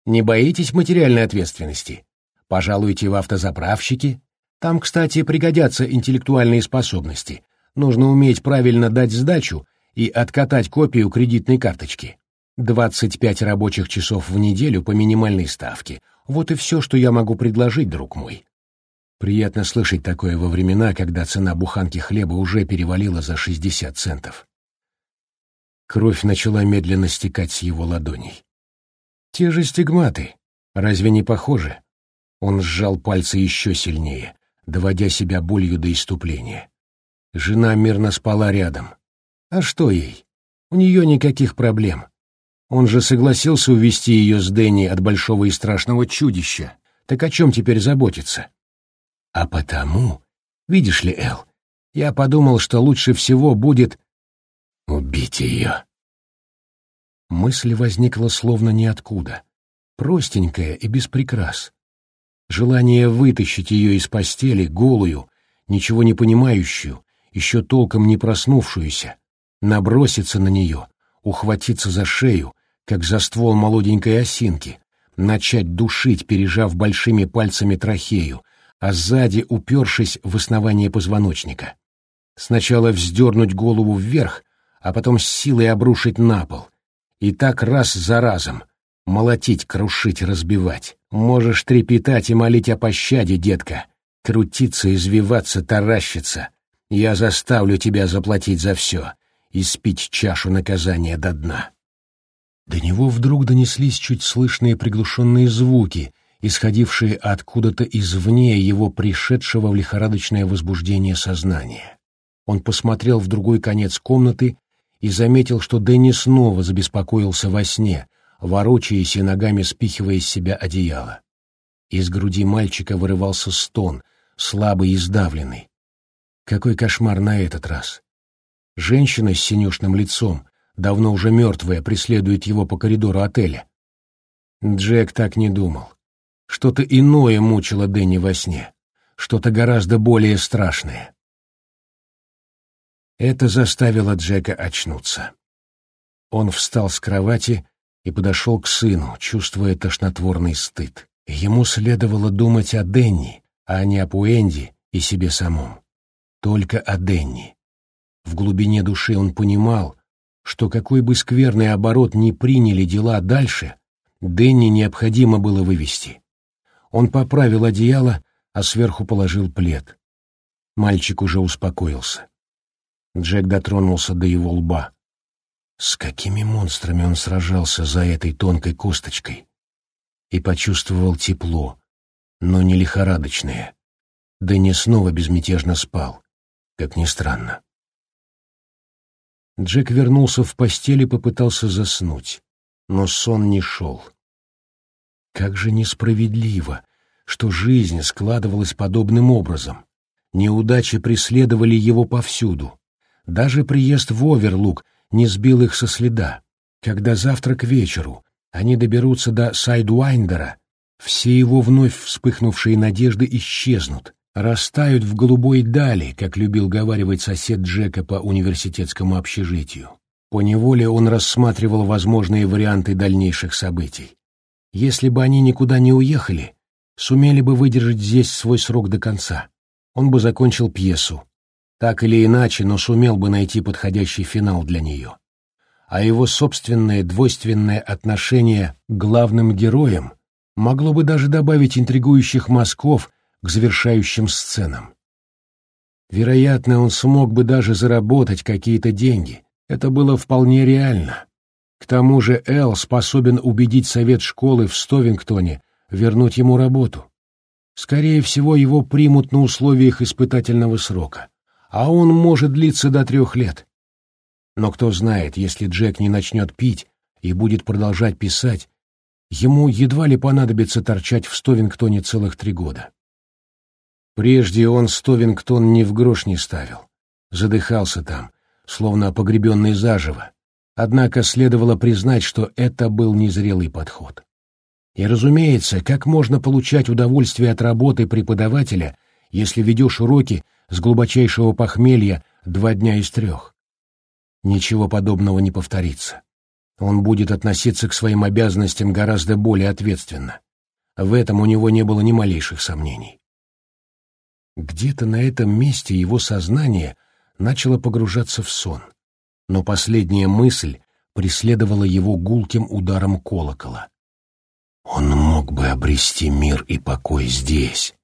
A: Не боитесь материальной ответственности? Пожалуйте в автозаправщики. Там, кстати, пригодятся интеллектуальные способности. Нужно уметь правильно дать сдачу и откатать копию кредитной карточки. 25 рабочих часов в неделю по минимальной ставке. Вот и все, что я могу предложить, друг мой. Приятно слышать такое во времена, когда цена буханки хлеба уже перевалила за 60 центов. Кровь начала медленно стекать с его ладоней. Те же стигматы. Разве не похоже? Он сжал пальцы еще сильнее, доводя себя болью до иступления. Жена мирно спала рядом. А что ей? У нее никаких проблем. Он же согласился увести ее с Дэнни от большого и страшного чудища. Так о чем теперь заботиться? А потому, видишь ли, Эл, я подумал, что лучше всего будет убить ее. Мысль возникла словно ниоткуда, простенькая и без прикрас. Желание вытащить ее из постели, голую, ничего не понимающую, еще толком не проснувшуюся, наброситься на нее, ухватиться за шею, как за ствол молоденькой осинки, начать душить, пережав большими пальцами трахею, а сзади упершись в основание позвоночника. Сначала вздернуть голову вверх, а потом с силой обрушить на пол. И так раз за разом. Молотить, крушить, разбивать. Можешь трепетать и молить о пощаде, детка. Крутиться, извиваться, таращиться. Я заставлю тебя заплатить за все и спить чашу наказания до дна. До него вдруг донеслись чуть слышные приглушенные звуки, исходившие откуда-то извне его пришедшего в лихорадочное возбуждение сознания. Он посмотрел в другой конец комнаты и заметил, что Дэнни снова забеспокоился во сне, ворочаясь и ногами спихивая из себя одеяло. Из груди мальчика вырывался стон, слабый и сдавленный. Какой кошмар на этот раз! Женщина с синюшным лицом, давно уже мертвая, преследует его по коридору отеля. Джек так не думал. Что-то иное мучило Дэнни во сне, что-то гораздо более страшное. Это заставило Джека очнуться. Он встал с кровати и подошел к сыну, чувствуя тошнотворный стыд. Ему следовало думать о Денни, а не о Пуэнди и себе самом. Только о Денни. В глубине души он понимал, что какой бы скверный оборот ни приняли дела дальше, Денни необходимо было вывести. Он поправил одеяло, а сверху положил плед. Мальчик уже успокоился. Джек дотронулся до его лба. С какими монстрами он сражался за этой тонкой косточкой? И почувствовал тепло, но не лихорадочное. Не снова безмятежно спал, как ни странно. Джек вернулся в постель и попытался заснуть, но сон не шел. Как же несправедливо, что жизнь складывалась подобным образом. Неудачи преследовали его повсюду. Даже приезд в Оверлук не сбил их со следа. Когда завтра к вечеру они доберутся до Сайдуайндера, все его вновь вспыхнувшие надежды исчезнут, растают в голубой дали, как любил говаривать сосед Джека по университетскому общежитию. Поневоле он рассматривал возможные варианты дальнейших событий. Если бы они никуда не уехали, сумели бы выдержать здесь свой срок до конца. Он бы закончил пьесу. Так или иначе, но сумел бы найти подходящий финал для нее. А его собственное двойственное отношение к главным героям могло бы даже добавить интригующих мазков к завершающим сценам. Вероятно, он смог бы даже заработать какие-то деньги. Это было вполне реально. К тому же Эл способен убедить совет школы в Стовингтоне вернуть ему работу. Скорее всего, его примут на условиях испытательного срока, а он может длиться до трех лет. Но кто знает, если Джек не начнет пить и будет продолжать писать, ему едва ли понадобится торчать в Стовингтоне целых три года. Прежде он Стовингтон ни в грош не ставил. Задыхался там, словно погребенный заживо. Однако следовало признать, что это был незрелый подход. И, разумеется, как можно получать удовольствие от работы преподавателя, если ведешь уроки с глубочайшего похмелья два дня из трех? Ничего подобного не повторится. Он будет относиться к своим обязанностям гораздо более ответственно. В этом у него не было ни малейших сомнений. Где-то на этом месте его сознание начало погружаться в сон, но последняя мысль преследовала его гулким ударом колокола. Он мог бы обрести мир и покой здесь,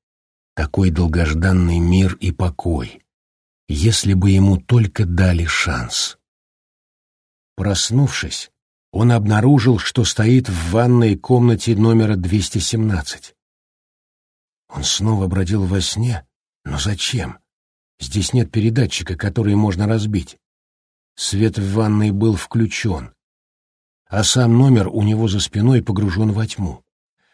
A: такой долгожданный мир и покой, если бы ему только дали шанс. Проснувшись, он обнаружил, что стоит в ванной комнате номера 217. Он снова бродил во сне, но зачем? Здесь нет передатчика, который можно разбить. Свет в ванной был включен, а сам номер у него за спиной погружен во тьму.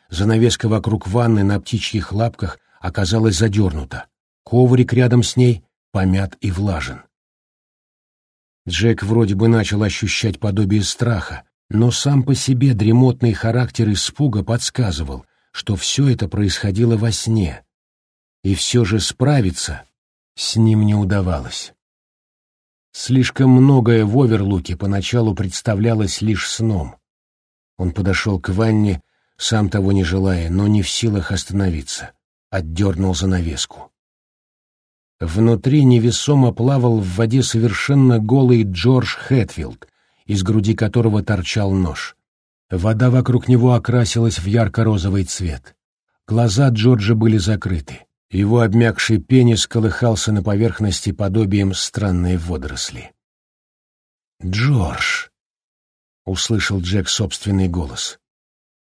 A: Занавеска вокруг ванны на птичьих лапках оказалась задернута. Коврик рядом с ней помят и влажен. Джек вроде бы начал ощущать подобие страха, но сам по себе дремотный характер испуга подсказывал, что все это происходило во сне, и все же справиться с ним не удавалось. Слишком многое в Оверлуке поначалу представлялось лишь сном. Он подошел к ванне, сам того не желая, но не в силах остановиться, отдернул занавеску. Внутри невесомо плавал в воде совершенно голый Джордж Хэтфилд, из груди которого торчал нож. Вода вокруг него окрасилась в ярко-розовый цвет. Глаза Джорджа были закрыты. Его обмякший пенис колыхался на поверхности подобием странной водоросли. «Джордж!» — услышал Джек собственный голос.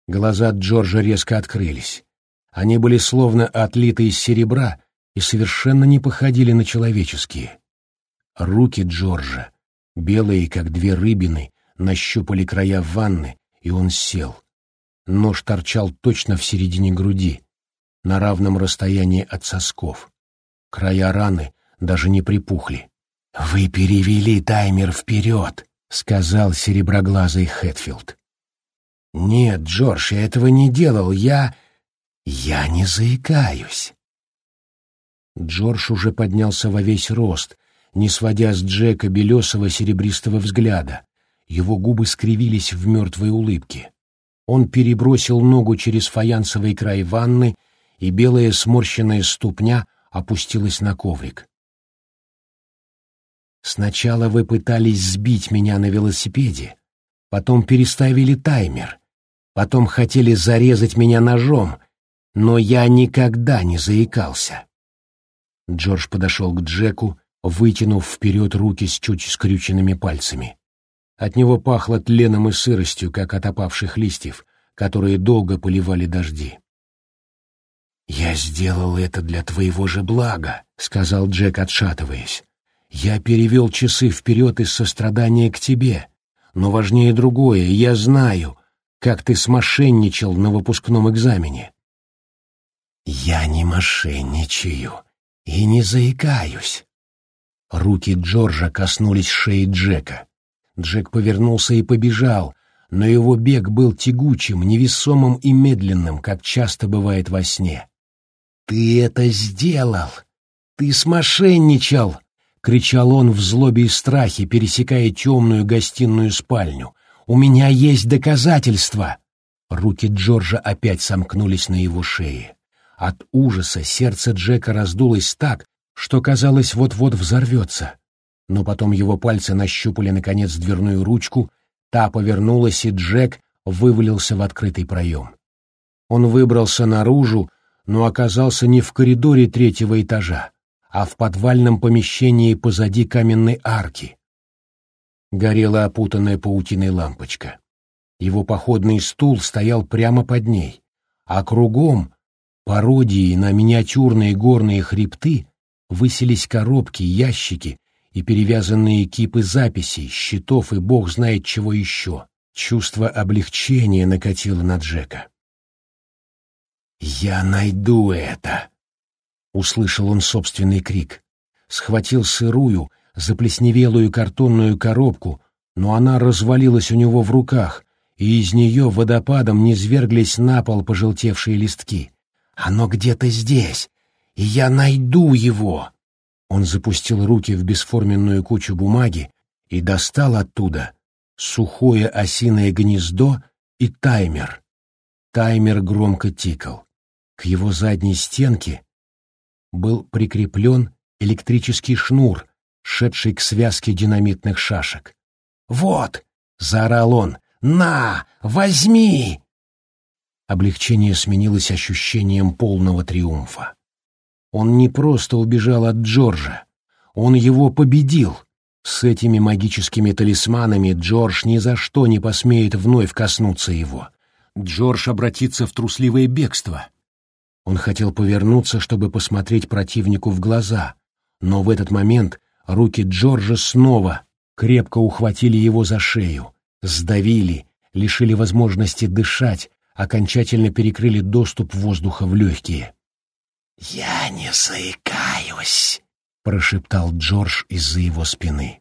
A: Глаза Джорджа резко открылись. Они были словно отлиты из серебра и совершенно не походили на человеческие. Руки Джорджа Белые, как две рыбины, нащупали края ванны, и он сел. Нож торчал точно в середине груди, на равном расстоянии от сосков. Края раны даже не припухли. «Вы перевели таймер вперед», — сказал сереброглазый Хэтфилд. «Нет, Джордж, я этого не делал. Я... я не заикаюсь». Джордж уже поднялся во весь рост, не сводя с Джека белесого серебристого взгляда. Его губы скривились в мертвой улыбке. Он перебросил ногу через фаянсовый край ванны, и белая сморщенная ступня опустилась на коврик. «Сначала вы пытались сбить меня на велосипеде, потом переставили таймер, потом хотели зарезать меня ножом, но я никогда не заикался». Джордж подошел к Джеку, вытянув вперед руки с чуть скрюченными пальцами. От него пахло тленом и сыростью, как от опавших листьев, которые долго поливали дожди. «Я сделал это для твоего же блага», — сказал Джек, отшатываясь. «Я перевел часы вперед из сострадания к тебе, но важнее другое, я знаю, как ты смошенничал на выпускном экзамене». «Я не мошенничаю и не заикаюсь», Руки Джорджа коснулись шеи Джека. Джек повернулся и побежал, но его бег был тягучим, невесомым и медленным, как часто бывает во сне. «Ты это сделал! Ты смошенничал!» — кричал он в злобе и страхе, пересекая темную гостиную спальню. «У меня есть доказательства!» Руки Джорджа опять сомкнулись на его шее. От ужаса сердце Джека раздулось так, что, казалось, вот-вот взорвется. Но потом его пальцы нащупали, наконец, дверную ручку, та повернулась, и Джек вывалился в открытый проем. Он выбрался наружу, но оказался не в коридоре третьего этажа, а в подвальном помещении позади каменной арки. Горела опутанная паутиной лампочка. Его походный стул стоял прямо под ней, а кругом, пародией на миниатюрные горные хребты, высились коробки, ящики и перевязанные кипы записей, счетов и бог знает чего еще. Чувство облегчения накатило на Джека. «Я найду это!» — услышал он собственный крик. Схватил сырую, заплесневелую картонную коробку, но она развалилась у него в руках, и из нее водопадом низверглись на пол пожелтевшие листки. «Оно где-то здесь, и я найду его!» Он запустил руки в бесформенную кучу бумаги и достал оттуда сухое осиное гнездо и таймер. Таймер громко тикал. К его задней стенке был прикреплен электрический шнур, шедший к связке динамитных шашек. «Вот!» — заорал он. «На! Возьми!» Облегчение сменилось ощущением полного триумфа. Он не просто убежал от Джорджа, он его победил. С этими магическими талисманами Джордж ни за что не посмеет вновь коснуться его. Джордж обратится в трусливое бегство. Он хотел повернуться, чтобы посмотреть противнику в глаза, но в этот момент руки Джорджа снова крепко ухватили его за шею, сдавили, лишили возможности дышать, окончательно перекрыли доступ воздуха в легкие. «Я не заикаюсь», — прошептал Джордж из-за его спины.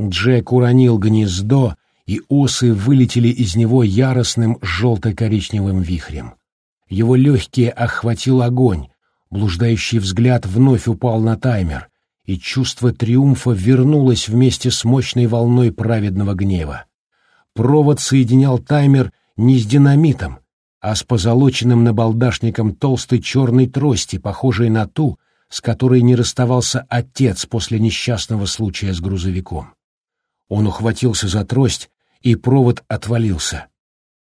A: Джек уронил гнездо, и осы вылетели из него яростным желто-коричневым вихрем. Его легкие охватил огонь, блуждающий взгляд вновь упал на таймер, и чувство триумфа вернулось вместе с мощной волной праведного гнева. Провод соединял таймер не с динамитом, а с позолоченным набалдашником толстой черной трости, похожей на ту, с которой не расставался отец после несчастного случая с грузовиком. Он ухватился за трость, и провод отвалился.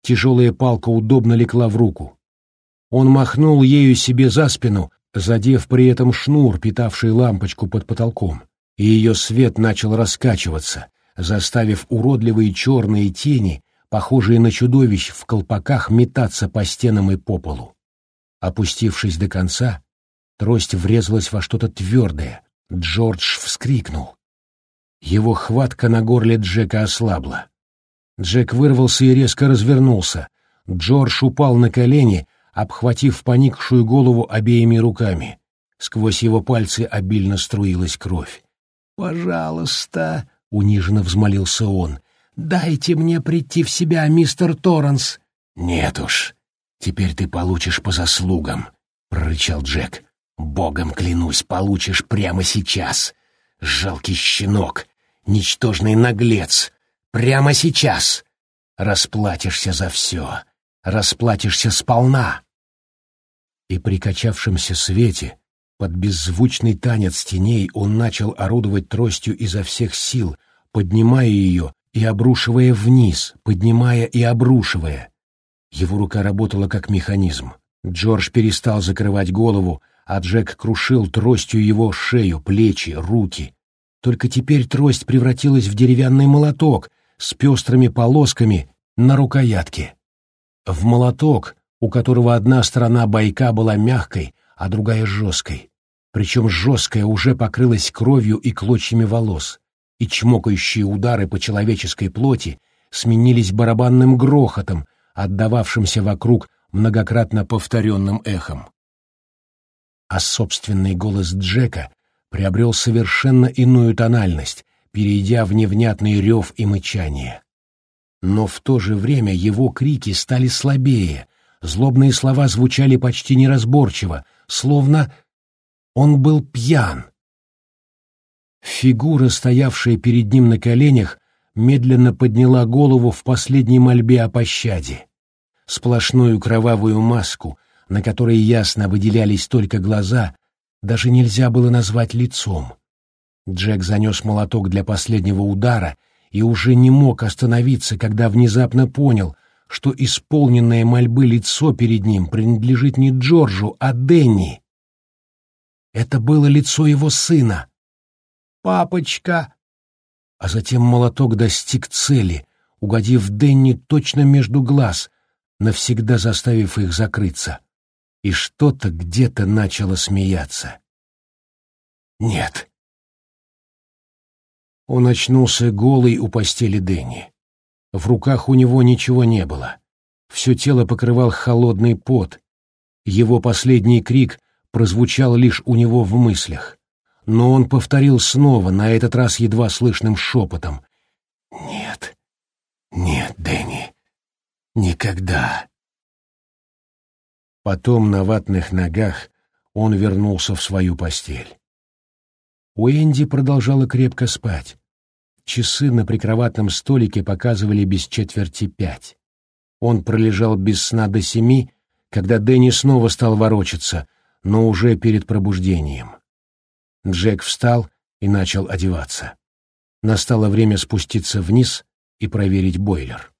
A: Тяжелая палка удобно лекла в руку. Он махнул ею себе за спину, задев при этом шнур, питавший лампочку под потолком, и ее свет начал раскачиваться, заставив уродливые черные тени похожие на чудовищ в колпаках, метаться по стенам и по полу. Опустившись до конца, трость врезалась во что-то твердое. Джордж вскрикнул. Его хватка на горле Джека ослабла. Джек вырвался и резко развернулся. Джордж упал на колени, обхватив поникшую голову обеими руками. Сквозь его пальцы обильно струилась кровь. «Пожалуйста», — униженно взмолился он, «Дайте мне прийти в себя, мистер Торренс». «Нет уж, теперь ты получишь по заслугам», — прорычал Джек. «Богом клянусь, получишь прямо сейчас. Жалкий щенок, ничтожный наглец, прямо сейчас. Расплатишься за все, расплатишься сполна». И при качавшемся свете, под беззвучный танец теней, он начал орудовать тростью изо всех сил, поднимая ее и обрушивая вниз, поднимая и обрушивая. Его рука работала как механизм. Джордж перестал закрывать голову, а Джек крушил тростью его шею, плечи, руки. Только теперь трость превратилась в деревянный молоток с пестрыми полосками на рукоятке. В молоток, у которого одна сторона бойка была мягкой, а другая жесткой. Причем жесткая уже покрылась кровью и клочьями волос и чмокающие удары по человеческой плоти сменились барабанным грохотом, отдававшимся вокруг многократно повторенным эхом. А собственный голос Джека приобрел совершенно иную тональность, перейдя в невнятный рев и мычание. Но в то же время его крики стали слабее, злобные слова звучали почти неразборчиво, словно он был пьян, Фигура, стоявшая перед ним на коленях, медленно подняла голову в последней мольбе о пощаде. Сплошную кровавую маску, на которой ясно выделялись только глаза, даже нельзя было назвать лицом. Джек занес молоток для последнего удара и уже не мог остановиться, когда внезапно понял, что исполненное мольбы лицо перед ним принадлежит не Джорджу, а Денни. Это было лицо его сына — папочка!» А затем молоток достиг цели, угодив Денни точно между глаз, навсегда заставив их закрыться, и что-то где-то начало смеяться. Нет. Он очнулся голый у постели Дэнни. В руках у него ничего не было. Все тело покрывал холодный пот. Его последний крик прозвучал лишь у него в мыслях. Но он повторил снова, на этот раз едва слышным шепотом. «Нет, нет, Дэнни, никогда». Потом на ватных ногах он вернулся в свою постель. Уэнди продолжала крепко спать. Часы на прикроватном столике показывали без четверти пять. Он пролежал без сна до семи, когда Дэнни снова стал ворочаться, но уже перед пробуждением. Джек встал и начал одеваться. Настало время спуститься вниз и проверить бойлер.